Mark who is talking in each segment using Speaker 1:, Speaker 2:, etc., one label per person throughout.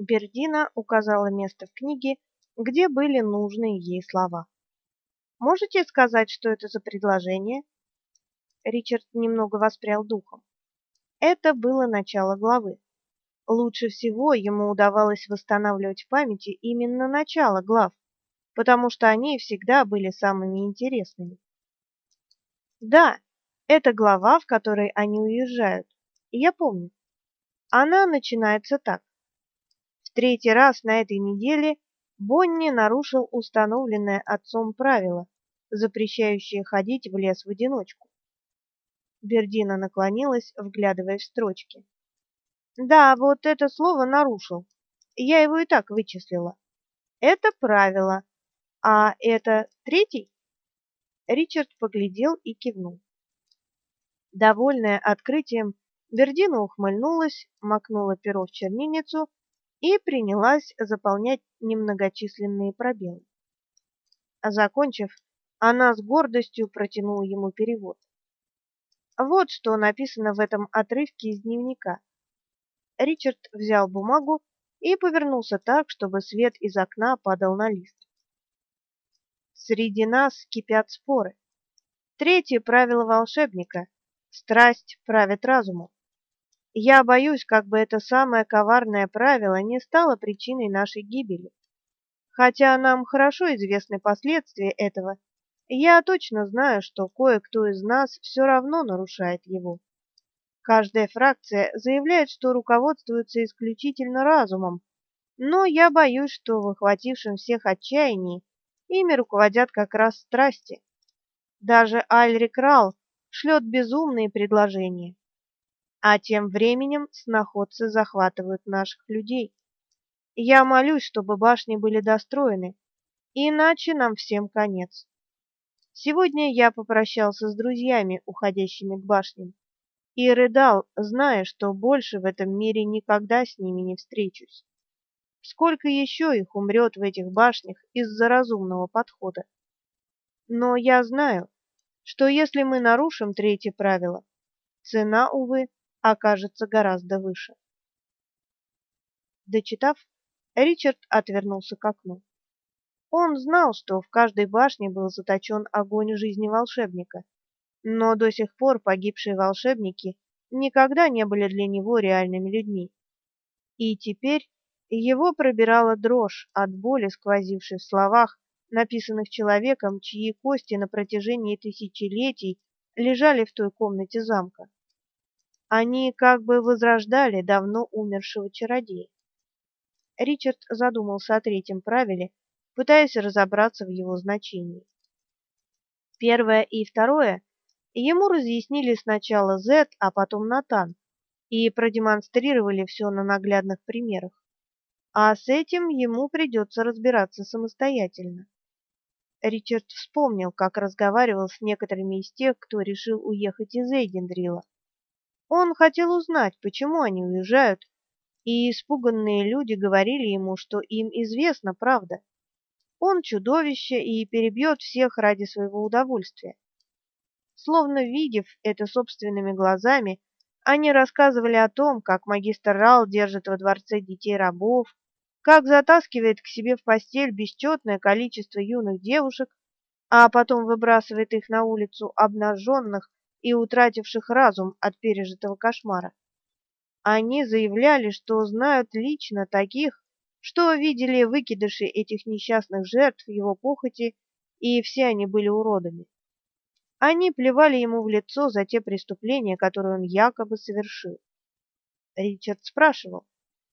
Speaker 1: Бердина указала место в книге, где были нужные ей слова. Можете сказать, что это за предложение? Ричард немного воспрял духом. Это было начало главы. Лучше всего ему удавалось восстанавливать в памяти именно начало глав, потому что они всегда были самыми интересными. Да, это глава, в которой они уезжают. Я помню. Она начинается так. В третий раз на этой неделе Бонни нарушил установленное отцом правило, запрещающее ходить в лес в одиночку. Бердина наклонилась, вглядываясь в строчки. Да, вот это слово нарушил. Я его и так вычислила. Это правило. А это третий? Ричард поглядел и кивнул. Довольная открытием, Бердина ухмыльнулась, макнула перо в чернильницу и принялась заполнять немногочисленные пробелы. Закончив, она с гордостью протянула ему перевод. Вот что написано в этом отрывке из дневника. Ричард взял бумагу и повернулся так, чтобы свет из окна падал на лист. Среди нас кипят споры. Третье правило волшебника страсть правит разумом. Я боюсь, как бы это самое коварное правило не стало причиной нашей гибели. Хотя нам хорошо известны последствия этого, я точно знаю, что кое-кто из нас все равно нарушает его. Каждая фракция заявляет, что руководствуется исключительно разумом, но я боюсь, что в охватившем всех отчаянии ими руководят как раз страсти. Даже Альрик Рал шлет безумные предложения. А тем временем сноходцы захватывают наших людей. Я молюсь, чтобы башни были достроены, иначе нам всем конец. Сегодня я попрощался с друзьями, уходящими к башням, и рыдал, зная, что больше в этом мире никогда с ними не встречусь. Сколько еще их умрет в этих башнях из-за разумного подхода? Но я знаю, что если мы нарушим третье правило, цена, увы, окажется гораздо выше. Дочитав, Ричард отвернулся к окну. Он знал, что в каждой башне был заточен огонь жизни волшебника, но до сих пор погибшие волшебники никогда не были для него реальными людьми. И теперь его пробирала дрожь от боли, сквозившей в словах, написанных человеком, чьи кости на протяжении тысячелетий лежали в той комнате замка. Они как бы возрождали давно умершего чародея. Ричард задумался о третьем правиле, пытаясь разобраться в его значении. Первое и второе ему разъяснили сначала Зет, а потом Натан, и продемонстрировали все на наглядных примерах. А с этим ему придется разбираться самостоятельно. Ричард вспомнил, как разговаривал с некоторыми из тех, кто решил уехать из Эйдендрила. Он хотел узнать, почему они уезжают, и испуганные люди говорили ему, что им известна правда. Он чудовище и перебьет всех ради своего удовольствия. Словно видев это собственными глазами, они рассказывали о том, как магистр Рал держит во дворце детей-рабов, как затаскивает к себе в постель бесчетное количество юных девушек, а потом выбрасывает их на улицу обнаженных и утративших разум от пережитого кошмара. Они заявляли, что знают лично таких, что видели выкидыши этих несчастных жертв его похоти, и все они были уродами. Они плевали ему в лицо за те преступления, которые он якобы совершил. Ричард спрашивал,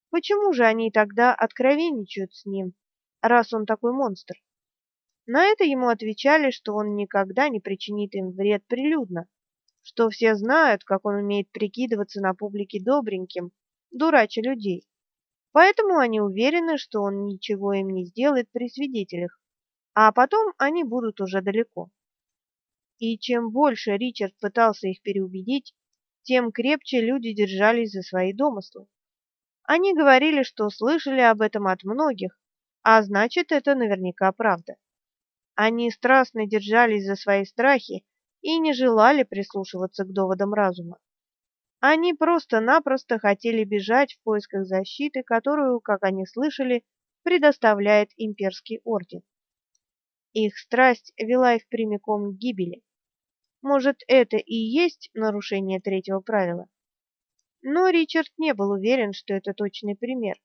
Speaker 1: почему же они тогда откровенничают с ним, раз он такой монстр? На это ему отвечали, что он никогда не причинит им вред прилюдно, что все знают, как он умеет прикидываться на публике добреньким, дурача людей. Поэтому они уверены, что он ничего им не сделает при свидетелях, а потом они будут уже далеко. И чем больше Ричард пытался их переубедить, тем крепче люди держались за свои домыслы. Они говорили, что слышали об этом от многих, а значит, это наверняка правда. Они страстно держались за свои страхи и не желали прислушиваться к доводам разума. Они просто-напросто хотели бежать в поисках защиты, которую, как они слышали, предоставляет имперский орден. Их страсть вела их прямиком к гибели. Может, это и есть нарушение третьего правила? Но Ричард не был уверен, что это точный пример.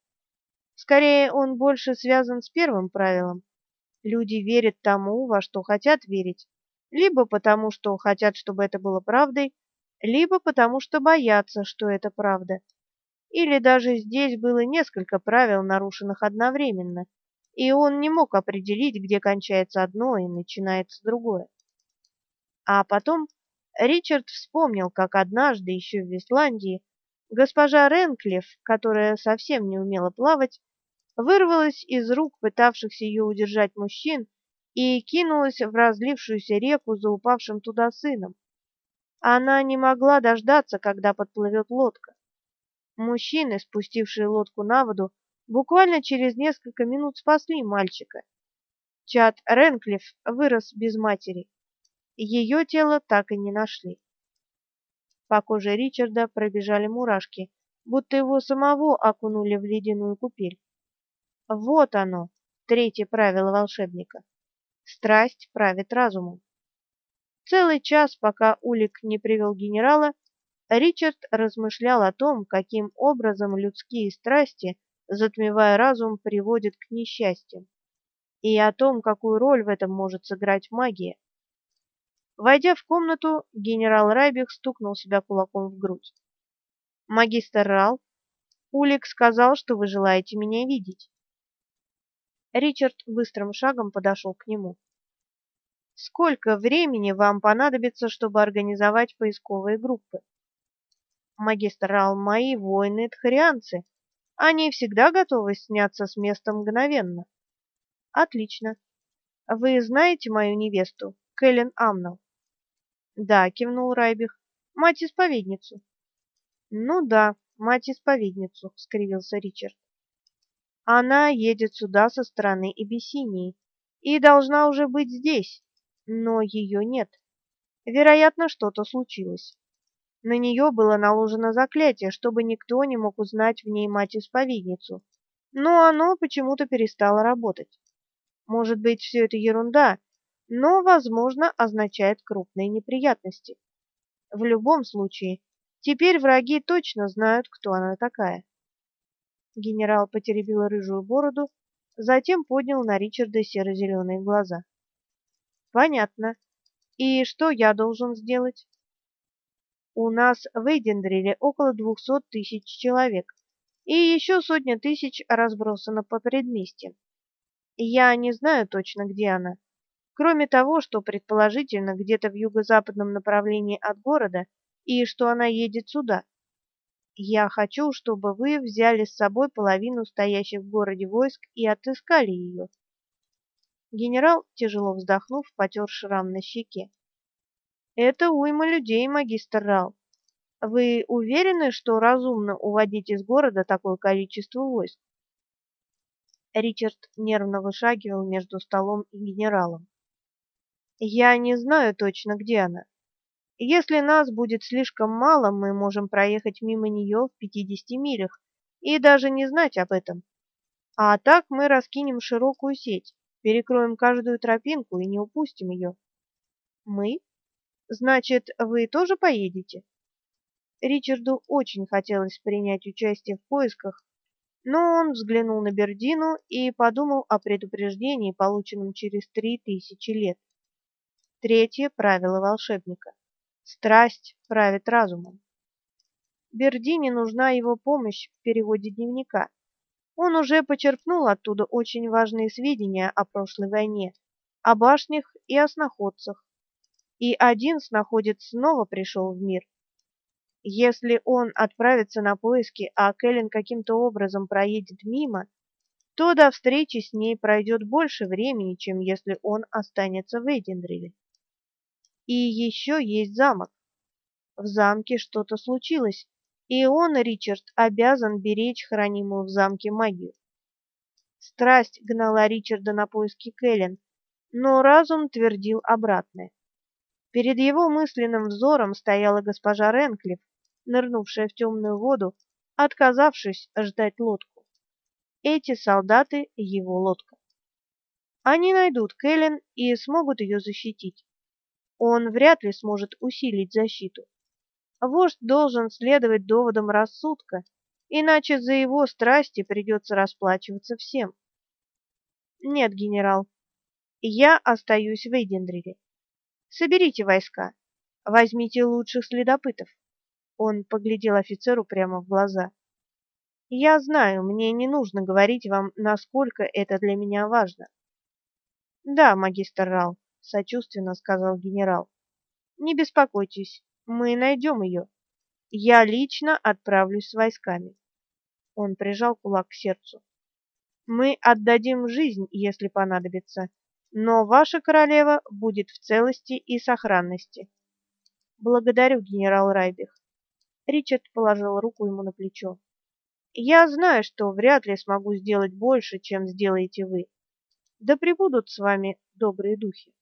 Speaker 1: Скорее, он больше связан с первым правилом. Люди верят тому, во что хотят верить, либо потому, что хотят, чтобы это было правдой, либо потому, что боятся, что это правда. Или даже здесь было несколько правил, нарушенных одновременно, и он не мог определить, где кончается одно и начинается другое. А потом Ричард вспомнил, как однажды еще в Висландии госпожа Ренклифф, которая совсем не умела плавать, вырвалась из рук пытавшихся ее удержать мужчин и кинулась в разлившуюся реку за упавшим туда сыном. Она не могла дождаться, когда подплывет лодка. Мужчины, спустившие лодку на воду, буквально через несколько минут спасли мальчика. Чад Ренклифф вырос без матери. Ее тело так и не нашли. По коже Ричарда пробежали мурашки, будто его самого окунули в ледяную купель. Вот оно, третье правило волшебника. Страсть правит разумом. Целый час, пока Улик не привел генерала, Ричард размышлял о том, каким образом людские страсти, затмевая разум, приводят к несчастьям, и о том, какую роль в этом может сыграть магия. Войдя в комнату, генерал Райбих стукнул себя кулаком в грудь. «Магистр Рал, Улик сказал, что вы желаете меня видеть». Ричард быстрым шагом подошел к нему. Сколько времени вам понадобится, чтобы организовать поисковые группы? Магистр Рал, мои воины тхарианцы. Они всегда готовы сняться с места мгновенно. Отлично. Вы знаете мою невесту, Кэлен Амнал? Да, кивнул Райбих. Мать-исповедницу. Ну да, мать-исповедницу, скривился Ричард. Она едет сюда со стороны Эбиссинии и должна уже быть здесь, но ее нет. Вероятно, что-то случилось. На нее было наложено заклятие, чтобы никто не мог узнать в ней мать-исповедницу, но оно почему-то перестало работать. Может быть, все это ерунда, но, возможно, означает крупные неприятности. В любом случае, теперь враги точно знают, кто она такая. Генерал потеребил рыжую бороду, затем поднял на Ричарда серо-зеленые глаза. Понятно. И что я должен сделать? У нас в Эйдендриле около двухсот тысяч человек, и еще сотня тысяч разбросано по предместьям. Я не знаю точно, где она, кроме того, что предположительно где-то в юго-западном направлении от города и что она едет сюда. Я хочу, чтобы вы взяли с собой половину стоящих в городе войск и отыскали ее. Генерал, тяжело вздохнув, потер шрам на щеке. Это уйма людей, магистр Рал. Вы уверены, что разумно уводить из города такое количество войск? Ричард нервно вышагивал между столом и генералом. Я не знаю точно, где она. Если нас будет слишком мало, мы можем проехать мимо нее в 50 милях и даже не знать об этом. А так мы раскинем широкую сеть, перекроем каждую тропинку и не упустим ее. Мы? Значит, вы тоже поедете? Ричарду очень хотелось принять участие в поисках, но он взглянул на Бердину и подумал о предупреждении, полученном через три тысячи лет. Третье правило волшебника. Страсть правит разумом. Бердине нужна его помощь в переводе дневника. Он уже почерпнул оттуда очень важные сведения о прошлой войне, о башнях и о сноходцах. И один сноходец снова пришел в мир. Если он отправится на поиски, а Кэлен каким-то образом проедет мимо, то до встречи с ней пройдет больше времени, чем если он останется в Эдиндриле. И еще есть замок. В замке что-то случилось, и он, Ричард, обязан беречь хранимую в замке магию. Страсть гнала Ричарда на поиски Кэлен, но разум твердил обратное. Перед его мысленным взором стояла госпожа Ренклифф, нырнувшая в темную воду, отказавшись ждать лодку. Эти солдаты — его лодка. Они найдут Кэлен и смогут ее защитить. Он вряд ли сможет усилить защиту. Вождь должен следовать доводам рассудка, иначе за его страсти придется расплачиваться всем. Нет, генерал, я остаюсь в Эйдендриле. Соберите войска, возьмите лучших следопытов. Он поглядел офицеру прямо в глаза. Я знаю, мне не нужно говорить вам, насколько это для меня важно. Да, магистр Рал, сочувственно сказал генерал. Не беспокойтесь, мы найдем ее. Я лично отправлюсь с войсками. Он прижал кулак к сердцу. Мы отдадим жизнь, если понадобится, но ваша королева будет в целости и сохранности. Благодарю, генерал Райбих. Ричард положил руку ему на плечо. Я знаю, что вряд ли смогу сделать больше, чем сделаете вы. Да пребудут с вами добрые духи.